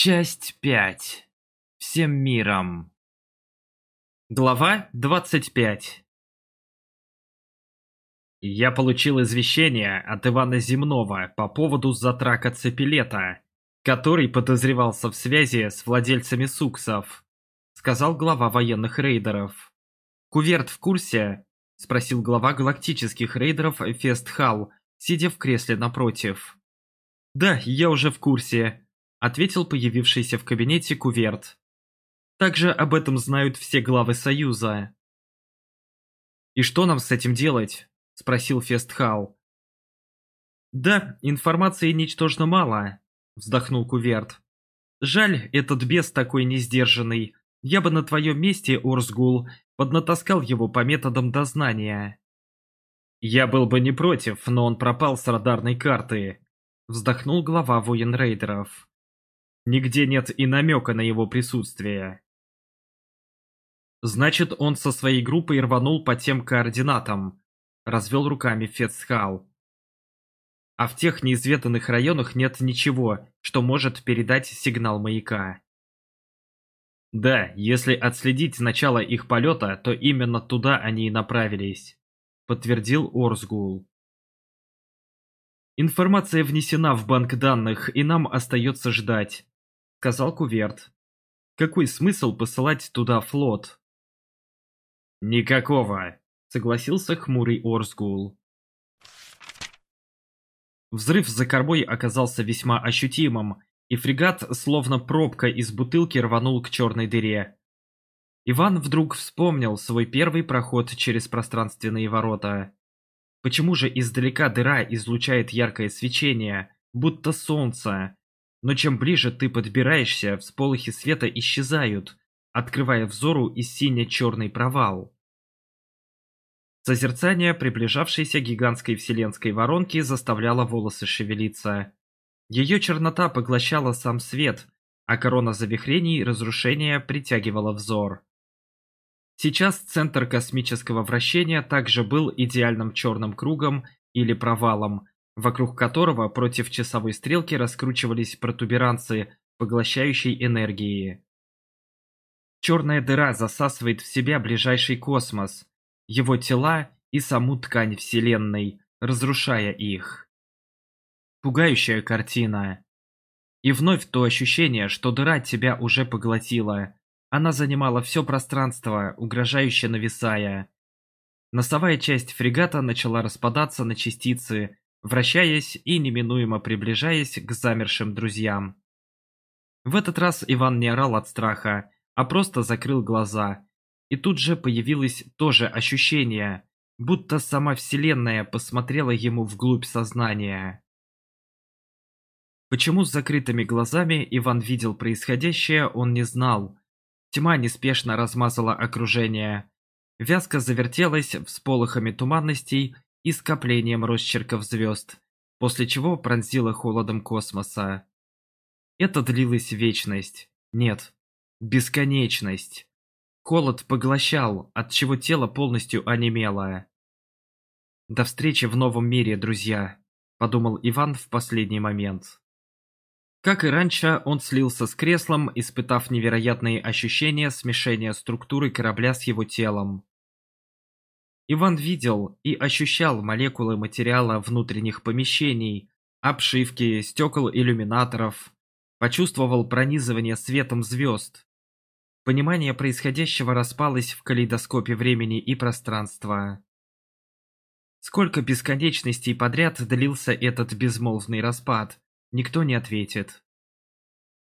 Часть 5. Всем миром. Глава 25. Я получил извещение от Ивана Земного по поводу затрака Цепилета, который подозревался в связи с владельцами суксов, сказал глава военных рейдеров. Куверт в курсе? спросил глава галактических рейдеров Фестхал, сидя в кресле напротив. Да, я уже в курсе, — ответил появившийся в кабинете Куверт. «Также об этом знают все главы Союза». «И что нам с этим делать?» — спросил Фестхал. «Да, информации ничтожно мало», — вздохнул Куверт. «Жаль, этот бес такой несдержанный. Я бы на твоем месте, Орсгул, поднатаскал его по методам дознания». «Я был бы не против, но он пропал с радарной карты», — вздохнул глава воин-рейдеров. Нигде нет и намека на его присутствие. Значит, он со своей группой рванул по тем координатам. Развел руками Фецхал. А в тех неизведанных районах нет ничего, что может передать сигнал маяка. Да, если отследить начало их полета, то именно туда они и направились, подтвердил Орсгул. Информация внесена в банк данных, и нам остается ждать, — сказал Куверт. «Какой смысл посылать туда флот?» «Никакого!» — согласился хмурый Орсгул. Взрыв за кормой оказался весьма ощутимым, и фрегат, словно пробка из бутылки, рванул к черной дыре. Иван вдруг вспомнил свой первый проход через пространственные ворота. Почему же издалека дыра излучает яркое свечение, будто солнце, но чем ближе ты подбираешься, всполохи света исчезают, открывая взору и сине-черный провал. Созерцание приближавшейся гигантской вселенской воронки заставляло волосы шевелиться. Ее чернота поглощала сам свет, а корона завихрений разрушения притягивала взор. Сейчас центр космического вращения также был идеальным черным кругом или провалом, вокруг которого против часовой стрелки раскручивались протуберанцы, поглощающие энергии. Черная дыра засасывает в себя ближайший космос, его тела и саму ткань Вселенной, разрушая их. Пугающая картина. И вновь то ощущение, что дыра тебя уже поглотила. Она занимала все пространство, угрожающе нависая. Носовая часть фрегата начала распадаться на частицы, вращаясь и неминуемо приближаясь к замершим друзьям. В этот раз Иван не орал от страха, а просто закрыл глаза. И тут же появилось тоже ощущение, будто сама Вселенная посмотрела ему вглубь сознания. Почему с закрытыми глазами Иван видел происходящее, он не знал. Тьма неспешно размазала окружение. Вязко завертелась всполохами туманностей и скоплением росчерков звезд, после чего пронзило холодом космоса. Это длилась вечность. Нет, бесконечность. Холод поглощал, от чего тело полностью онемело. «До встречи в новом мире, друзья», – подумал Иван в последний момент. Как и раньше, он слился с креслом, испытав невероятные ощущения смешения структуры корабля с его телом. Иван видел и ощущал молекулы материала внутренних помещений, обшивки, стекол иллюминаторов, почувствовал пронизывание светом звезд. Понимание происходящего распалось в калейдоскопе времени и пространства. Сколько бесконечностей подряд длился этот безмолвный распад, никто не ответит.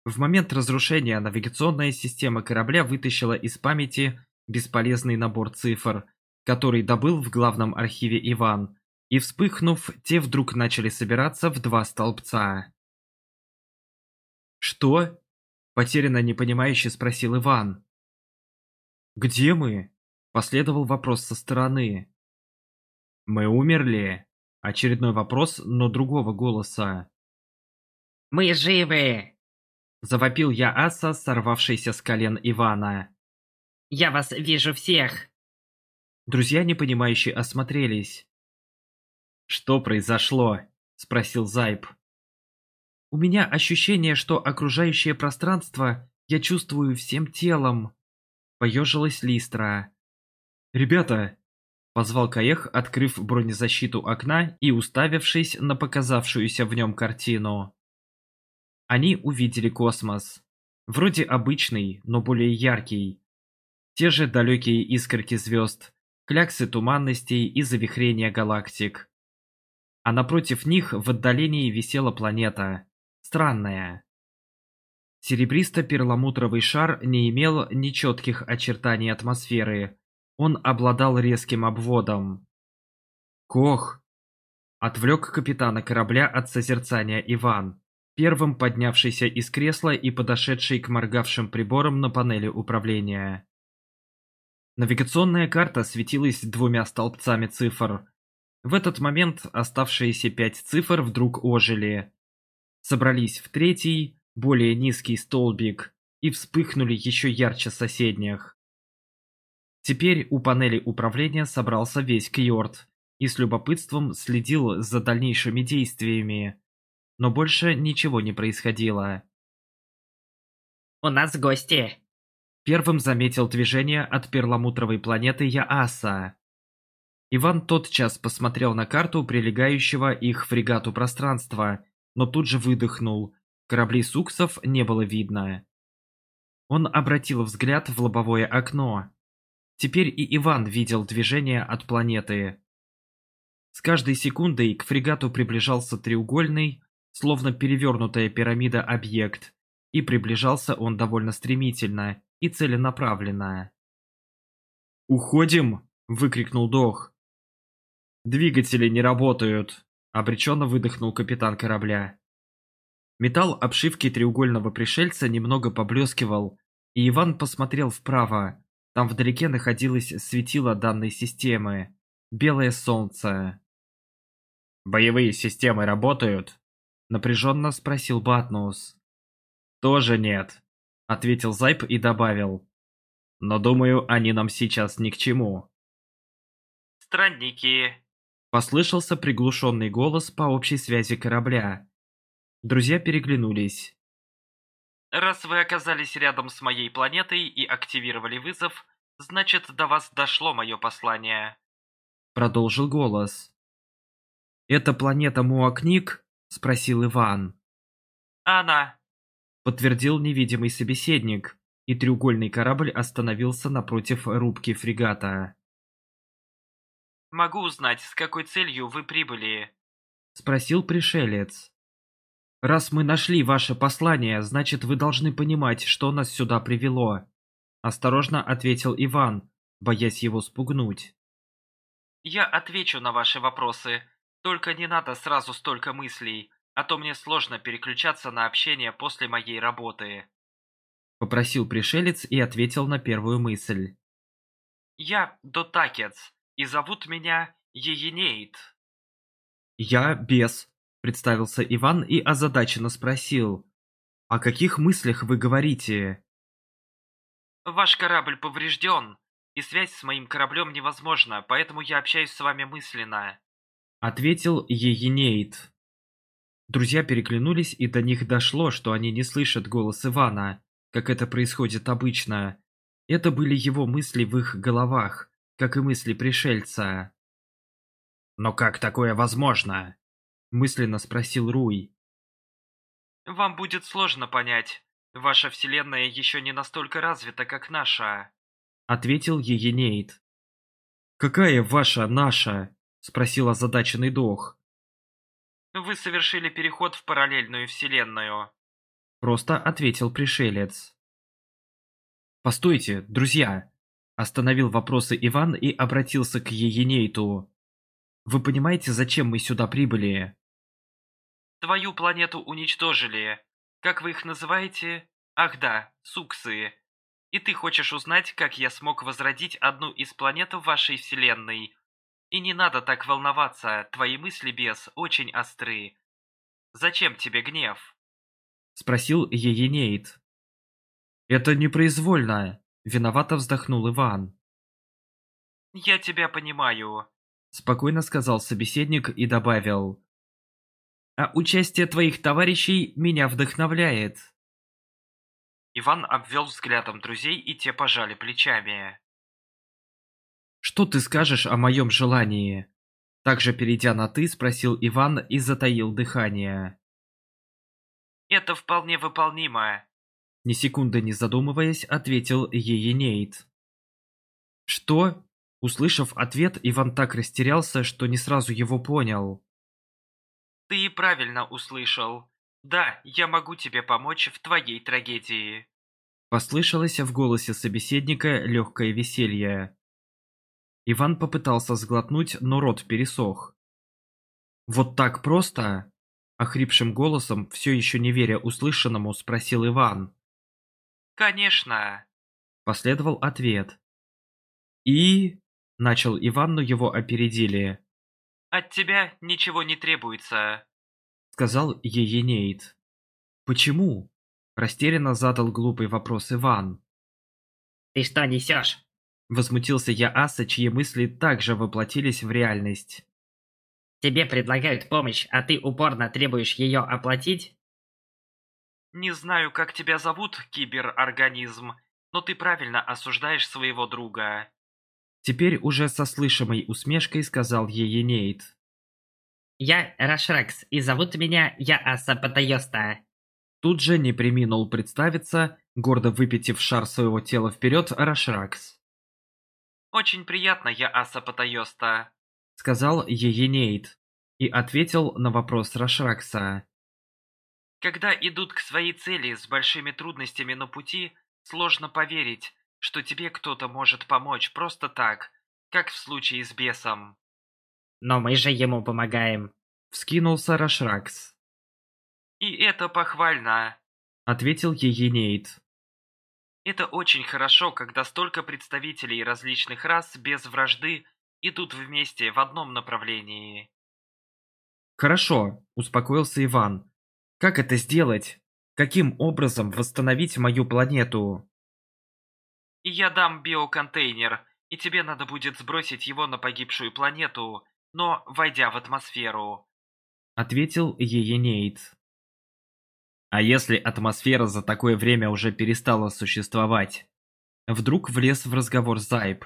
В момент разрушения навигационная система корабля вытащила из памяти бесполезный набор цифр – который добыл в главном архиве Иван, и, вспыхнув, те вдруг начали собираться в два столбца. «Что?» – потерянно непонимающе спросил Иван. «Где мы?» – последовал вопрос со стороны. «Мы умерли?» – очередной вопрос, но другого голоса. «Мы живы!» – завопил я аса, сорвавшийся с колен Ивана. «Я вас вижу всех!» Друзья, непонимающе осмотрелись. «Что произошло?» – спросил Зайб. «У меня ощущение, что окружающее пространство я чувствую всем телом», – поежилась Листра. «Ребята!» – позвал Каех, открыв бронезащиту окна и уставившись на показавшуюся в нем картину. Они увидели космос. Вроде обычный, но более яркий. Те же далекие искорки звезд, кляксы туманностей и завихрения галактик. А напротив них в отдалении висела планета. Странная. Серебристо-перламутровый шар не имел ни четких очертаний атмосферы. Он обладал резким обводом. «Кох!» — отвлек капитана корабля от созерцания Иван, первым поднявшийся из кресла и подошедший к моргавшим приборам на панели управления. Навигационная карта светилась двумя столбцами цифр. В этот момент оставшиеся пять цифр вдруг ожили. Собрались в третий, более низкий столбик, и вспыхнули еще ярче соседних. Теперь у панели управления собрался весь Кьорд и с любопытством следил за дальнейшими действиями. Но больше ничего не происходило. «У нас гости!» Первым заметил движение от перламутровой планеты Яаса. Иван тотчас посмотрел на карту прилегающего их фрегату пространства, но тут же выдохнул. Корабли суксов не было видно. Он обратил взгляд в лобовое окно. Теперь и Иван видел движение от планеты. С каждой секундой к фрегату приближался треугольный, словно перевернутая пирамида объект, и приближался он довольно стремительно, и целенаправленная. «Уходим!» – выкрикнул Дох. «Двигатели не работают!» – обреченно выдохнул капитан корабля. Металл обшивки треугольного пришельца немного поблескивал, и Иван посмотрел вправо. Там вдалеке находилось светило данной системы – белое солнце. «Боевые системы работают?» – напряженно спросил Батнус. «Тоже нет», — ответил Зайб и добавил. «Но, думаю, они нам сейчас ни к чему». «Странники!» — послышался приглушенный голос по общей связи корабля. Друзья переглянулись. «Раз вы оказались рядом с моей планетой и активировали вызов, значит, до вас дошло мое послание», — продолжил голос. «Это планета Муакник?» — спросил Иван. «Она», подтвердил невидимый собеседник, и треугольный корабль остановился напротив рубки фрегата. «Могу узнать, с какой целью вы прибыли?» — спросил пришелец. «Раз мы нашли ваше послание, значит, вы должны понимать, что нас сюда привело», — осторожно ответил Иван, боясь его спугнуть. «Я отвечу на ваши вопросы, только не надо сразу столько мыслей а то мне сложно переключаться на общение после моей работы». Попросил пришелец и ответил на первую мысль. «Я Дотакец, и зовут меня Еенейт». «Я бес», — представился Иван и озадаченно спросил. «О каких мыслях вы говорите?» «Ваш корабль поврежден, и связь с моим кораблем невозможна, поэтому я общаюсь с вами мысленно», — ответил Еенейт. Друзья переглянулись, и до них дошло, что они не слышат голос Ивана, как это происходит обычно. Это были его мысли в их головах, как и мысли пришельца. «Но как такое возможно?» – мысленно спросил Руй. «Вам будет сложно понять. Ваша вселенная еще не настолько развита, как наша», – ответил Егенейт. «Какая ваша наша?» – спросил озадаченный дух. Ну, вы совершили переход в параллельную вселенную», — просто ответил пришелец. «Постойте, друзья!» — остановил вопросы Иван и обратился к Еенейту. «Вы понимаете, зачем мы сюда прибыли?» «Твою планету уничтожили. Как вы их называете? Ах да, суксы. И ты хочешь узнать, как я смог возродить одну из планет в вашей вселенной, и не надо так волноваться, твои мысли, бес, очень острые. Зачем тебе гнев?» Спросил Еенеид. «Это непроизвольно», — виновато вздохнул Иван. «Я тебя понимаю», — спокойно сказал собеседник и добавил. «А участие твоих товарищей меня вдохновляет». Иван обвел взглядом друзей, и те пожали плечами. Что ты скажешь о моем желании? Также перейдя на «ты», спросил Иван и затаил дыхание. «Это вполне выполнимо», — ни секунды не задумываясь, ответил Еенейт. «Что?» Услышав ответ, Иван так растерялся, что не сразу его понял. «Ты правильно услышал. Да, я могу тебе помочь в твоей трагедии». Послышалось в голосе собеседника легкое веселье. Иван попытался сглотнуть, но рот пересох. «Вот так просто?» – охрипшим голосом, все еще не веря услышанному, спросил Иван. «Конечно!» – последовал ответ. «И?» – начал Иван, но его опередили. «От тебя ничего не требуется», – сказал Еенейт. «Почему?» – растерянно задал глупый вопрос Иван. «Ты что несешь?» Возмутился я Аса, чьи мысли также воплотились в реальность. «Тебе предлагают помощь, а ты упорно требуешь ее оплатить?» «Не знаю, как тебя зовут, киберорганизм, но ты правильно осуждаешь своего друга». Теперь уже со слышимой усмешкой сказал ей Еенейт. «Я Рашракс, и зовут меня Яаса Патайоста». Тут же не приминул представиться, гордо выпитив шар своего тела вперед Рашракс. «Очень приятно, я Аса Патайоста», — сказал Егенейт и ответил на вопрос Рашракса. «Когда идут к своей цели с большими трудностями на пути, сложно поверить, что тебе кто-то может помочь просто так, как в случае с бесом». «Но мы же ему помогаем», — вскинулся Рашракс. «И это похвально», — ответил Егенейт. Это очень хорошо, когда столько представителей различных рас без вражды идут вместе в одном направлении. Хорошо, успокоился Иван. Как это сделать? Каким образом восстановить мою планету? Я дам биоконтейнер, и тебе надо будет сбросить его на погибшую планету, но войдя в атмосферу. Ответил Еенейд. А если атмосфера за такое время уже перестала существовать? Вдруг влез в разговор Зайб.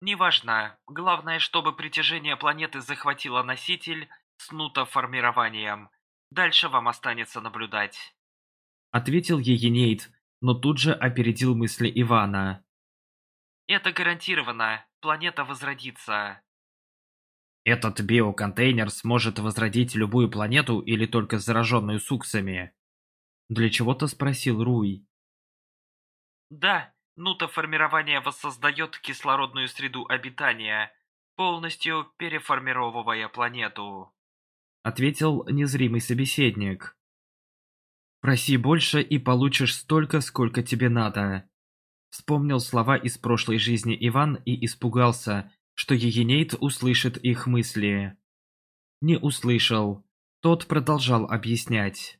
«Неважно. Главное, чтобы притяжение планеты захватило носитель с нутоформированием. Дальше вам останется наблюдать». Ответил Егенейт, но тут же опередил мысли Ивана. «Это гарантированно. Планета возродится». Этот биоконтейнер сможет возродить любую планету или только зараженную суксами. Для чего-то спросил Руй. Да, нута формирования воссоздает кислородную среду обитания, полностью переформировывая планету. Ответил незримый собеседник. «Проси больше и получишь столько, сколько тебе надо». Вспомнил слова из прошлой жизни Иван и испугался, что Егенейт услышит их мысли. Не услышал. Тот продолжал объяснять.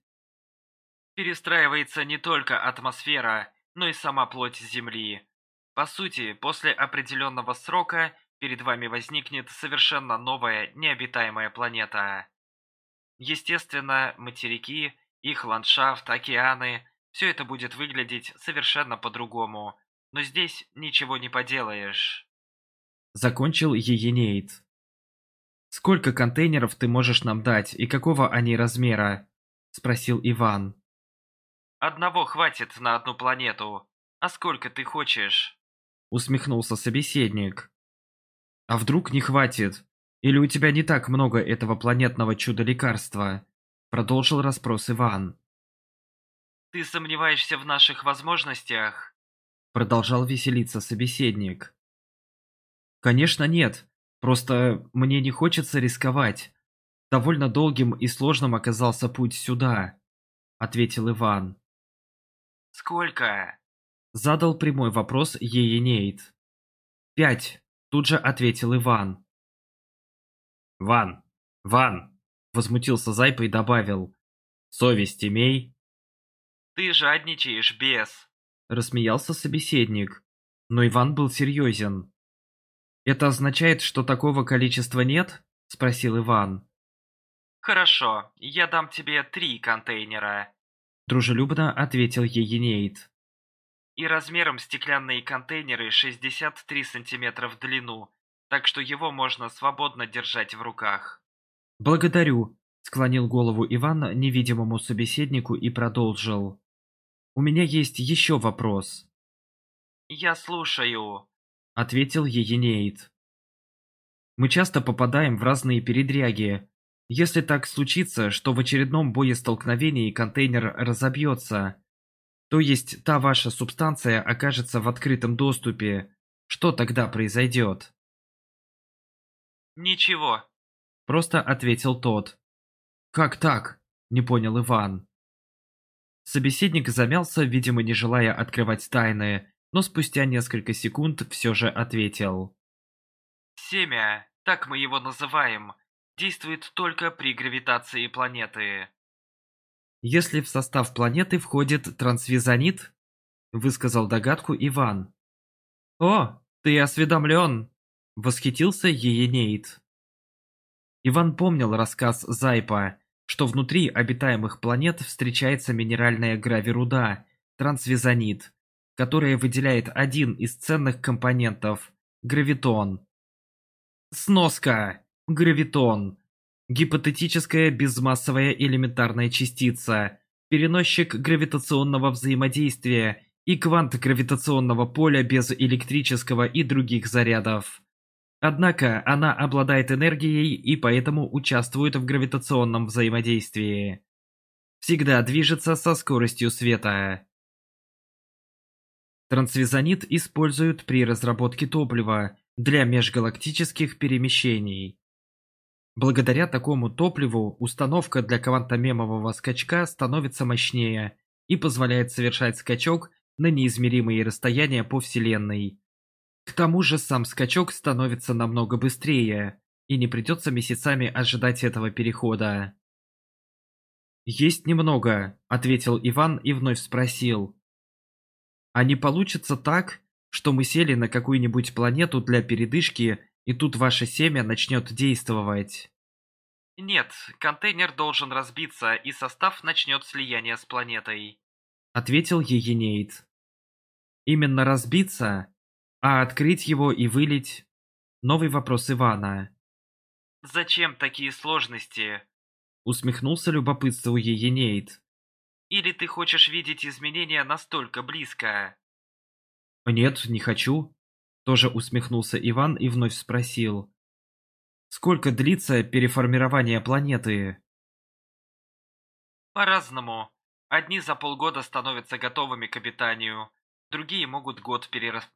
Перестраивается не только атмосфера, но и сама плоть Земли. По сути, после определенного срока перед вами возникнет совершенно новая необитаемая планета. Естественно, материки, их ландшафт, океаны – все это будет выглядеть совершенно по-другому, но здесь ничего не поделаешь. Закончил Еенеид. «Сколько контейнеров ты можешь нам дать и какого они размера?» – спросил Иван. «Одного хватит на одну планету. А сколько ты хочешь?» – усмехнулся собеседник. «А вдруг не хватит? Или у тебя не так много этого планетного чуда-лекарства?» – продолжил расспрос Иван. «Ты сомневаешься в наших возможностях?» – продолжал веселиться собеседник. Конечно, нет. Просто мне не хочется рисковать. Довольно долгим и сложным оказался путь сюда, ответил Иван. Сколько? Задал прямой вопрос Еенейт. Пять, тут же ответил Иван. Ван, Ван, возмутился Зайпа и добавил. Совесть имей. Ты жадничаешь, бес, рассмеялся собеседник. Но Иван был серьезен. Это означает, что такого количества нет? Спросил Иван. Хорошо, я дам тебе три контейнера. Дружелюбно ответил Егенейт. И размером стеклянные контейнеры 63 сантиметра в длину, так что его можно свободно держать в руках. Благодарю, склонил голову Иван невидимому собеседнику и продолжил. У меня есть еще вопрос. Я слушаю ответил Егенеид. Мы часто попадаем в разные передряги. Если так случится, что в очередном боестолкновении контейнер разобьется, то есть та ваша субстанция окажется в открытом доступе, что тогда произойдет? Ничего, просто ответил тот. Как так? Не понял Иван. Собеседник замялся, видимо, не желая открывать тайны, но спустя несколько секунд все же ответил. «Семя, так мы его называем, действует только при гравитации планеты». «Если в состав планеты входит трансвизонит?» – высказал догадку Иван. «О, ты осведомлен!» – восхитился Еенейт. Иван помнил рассказ Зайпа, что внутри обитаемых планет встречается минеральная гравируда, трансвизонит – которая выделяет один из ценных компонентов – гравитон. Сноска. Гравитон. Гипотетическая безмассовая элементарная частица. Переносчик гравитационного взаимодействия и квант гравитационного поля без электрического и других зарядов. Однако она обладает энергией и поэтому участвует в гравитационном взаимодействии. Всегда движется со скоростью света. Трансвизонит используют при разработке топлива для межгалактических перемещений. Благодаря такому топливу установка для квантомемового скачка становится мощнее и позволяет совершать скачок на неизмеримые расстояния по Вселенной. К тому же сам скачок становится намного быстрее, и не придется месяцами ожидать этого перехода. «Есть немного», — ответил Иван и вновь спросил. А не получится так, что мы сели на какую-нибудь планету для передышки, и тут ваше семя начнет действовать? Нет, контейнер должен разбиться, и состав начнет слияние с планетой. Ответил Егенейт. Именно разбиться, а открыть его и вылить? Новый вопрос Ивана. «Зачем такие сложности?» Усмехнулся любопытству Егенейт. Или ты хочешь видеть изменения настолько близко?» «А «Нет, не хочу», – тоже усмехнулся Иван и вновь спросил. «Сколько длится переформирование планеты?» «По-разному. Одни за полгода становятся готовыми к обитанию, другие могут год перерас...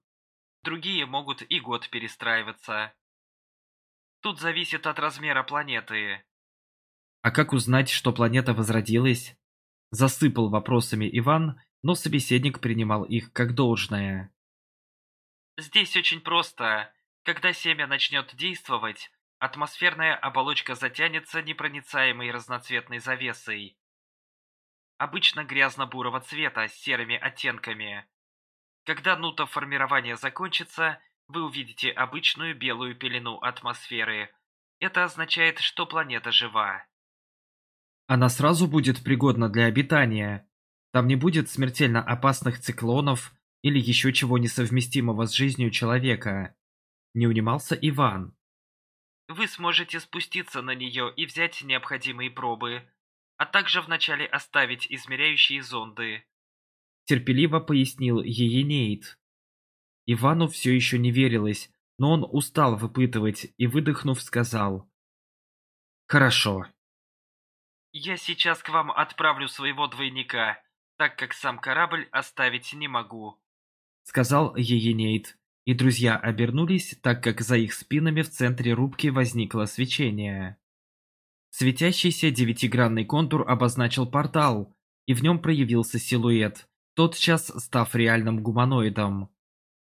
другие могут и год перестраиваться. Тут зависит от размера планеты». «А как узнать, что планета возродилась?» Засыпал вопросами Иван, но собеседник принимал их как должное. «Здесь очень просто. Когда семя начнет действовать, атмосферная оболочка затянется непроницаемой разноцветной завесой. Обычно грязно-бурого цвета с серыми оттенками. Когда нута формирования закончится, вы увидите обычную белую пелену атмосферы. Это означает, что планета жива. Она сразу будет пригодна для обитания. Там не будет смертельно опасных циклонов или еще чего несовместимого с жизнью человека. Не унимался Иван. Вы сможете спуститься на нее и взять необходимые пробы, а также вначале оставить измеряющие зонды. Терпеливо пояснил Еенейт. Ивану все еще не верилось, но он устал выпытывать и, выдохнув, сказал. «Хорошо, я сейчас к вам отправлю своего двойника, так как сам корабль оставить не могу», — сказал Еенейт. И друзья обернулись, так как за их спинами в центре рубки возникло свечение. Светящийся девятигранный контур обозначил портал, и в нем проявился силуэт, тотчас став реальным гуманоидом.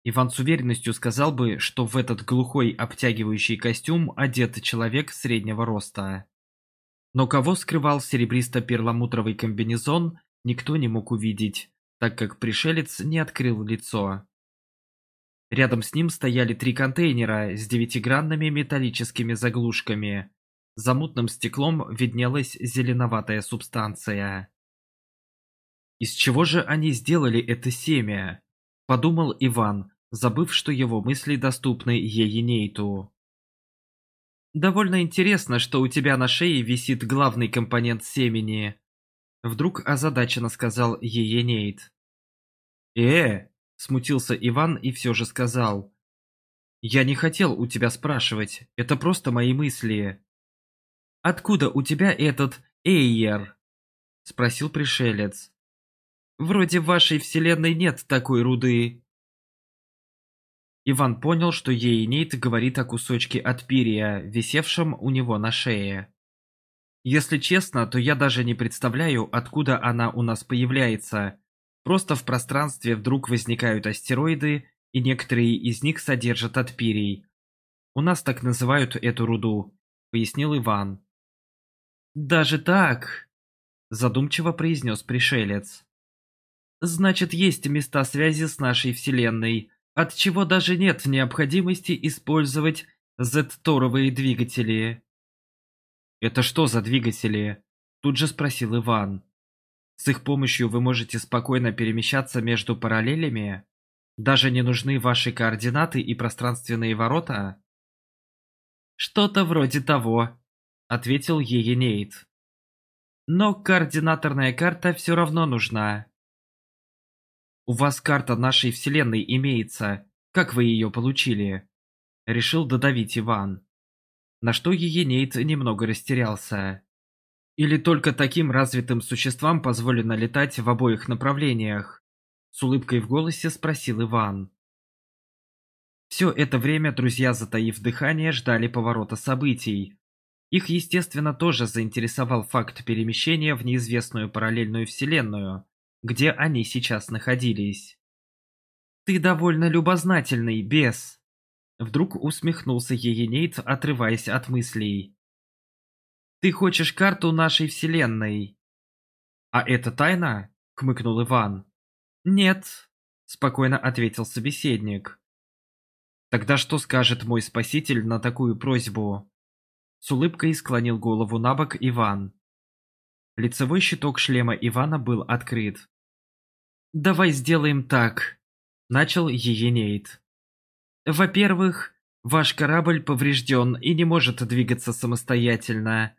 Иван с уверенностью сказал бы, что в этот глухой обтягивающий костюм одет человек среднего роста. Но кого скрывал серебристо-перламутровый комбинезон, никто не мог увидеть, так как пришелец не открыл лицо. Рядом с ним стояли три контейнера с девятигранными металлическими заглушками. За мутным стеклом виднелась зеленоватая субстанция. «Из чего же они сделали это семя?» – подумал Иван, забыв, что его мысли доступны Еенейту. Довольно интересно, что у тебя на шее висит главный компонент семени. Вдруг озадаченно сказал Еенейд. Э, смутился Иван и все же сказал. Я не хотел у тебя спрашивать, это просто мои мысли. Откуда у тебя этот Эйер? Спросил пришелец. Вроде в вашей вселенной нет такой руды. Иван понял, что Ейнейт говорит о кусочке от пирия, висевшем у него на шее. Если честно, то я даже не представляю, откуда она у нас появляется. Просто в пространстве вдруг возникают астероиды, и некоторые из них содержат отпирий. У нас так называют эту руду, пояснил Иван. Даже так, задумчиво произнес пришелец. Значит, есть места связи с нашей Вселенной от чего даже нет необходимости использовать Z-торовые двигатели. «Это что за двигатели?» – тут же спросил Иван. «С их помощью вы можете спокойно перемещаться между параллелями? Даже не нужны ваши координаты и пространственные ворота?» «Что-то вроде того», – ответил Еенейт. «Но координаторная карта все равно нужна. У вас карта нашей вселенной имеется. Как вы ее получили?» Решил додавить Иван. На что Егенейт немного растерялся. «Или только таким развитым существам позволено летать в обоих направлениях?» С улыбкой в голосе спросил Иван. Все это время друзья, затаив дыхание, ждали поворота событий. Их, естественно, тоже заинтересовал факт перемещения в неизвестную параллельную вселенную где они сейчас находились. «Ты довольно любознательный, бес!» Вдруг усмехнулся Егенейт, отрываясь от мыслей. «Ты хочешь карту нашей вселенной?» «А это тайна?» — Кмыкнул Иван. «Нет», — спокойно ответил собеседник. «Тогда что скажет мой спаситель на такую просьбу?» С улыбкой склонил голову на бок Иван. Лицевой щиток шлема Ивана был открыт. «Давай сделаем так», — начал Еенейт. «Во-первых, ваш корабль поврежден и не может двигаться самостоятельно.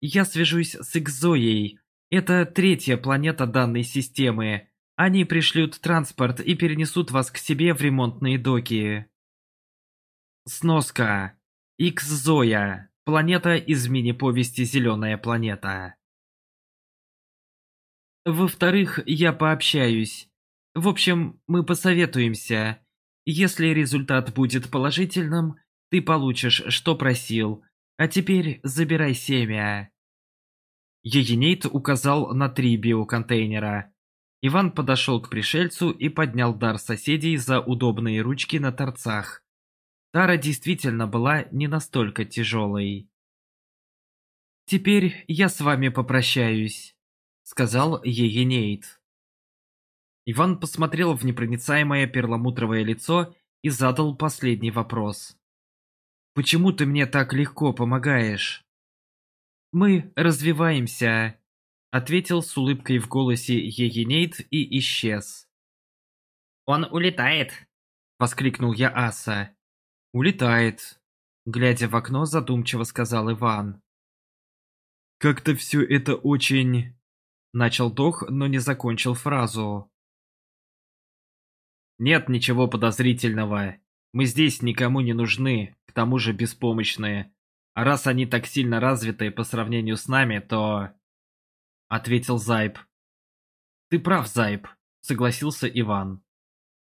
Я свяжусь с Экзоей. Это третья планета данной системы. Они пришлют транспорт и перенесут вас к себе в ремонтные доки». Сноска. Икс-Зоя. Планета из мини-повести «Зеленая планета». Во-вторых, я пообщаюсь. В общем, мы посоветуемся. Если результат будет положительным, ты получишь, что просил. А теперь забирай семя». Егенейт указал на три биоконтейнера. Иван подошел к пришельцу и поднял дар соседей за удобные ручки на торцах. Тара действительно была не настолько тяжелой. «Теперь я с вами попрощаюсь». — сказал Егенейт. Иван посмотрел в непроницаемое перламутровое лицо и задал последний вопрос. «Почему ты мне так легко помогаешь?» «Мы развиваемся», — ответил с улыбкой в голосе Егенейт и исчез. «Он улетает!» — воскликнул я Аса. «Улетает», — глядя в окно, задумчиво сказал Иван. «Как-то все это очень...» Начал Дох, но не закончил фразу. «Нет ничего подозрительного. Мы здесь никому не нужны, к тому же беспомощные. А раз они так сильно развиты по сравнению с нами, то...» Ответил Зайб. «Ты прав, Зайб», — согласился Иван.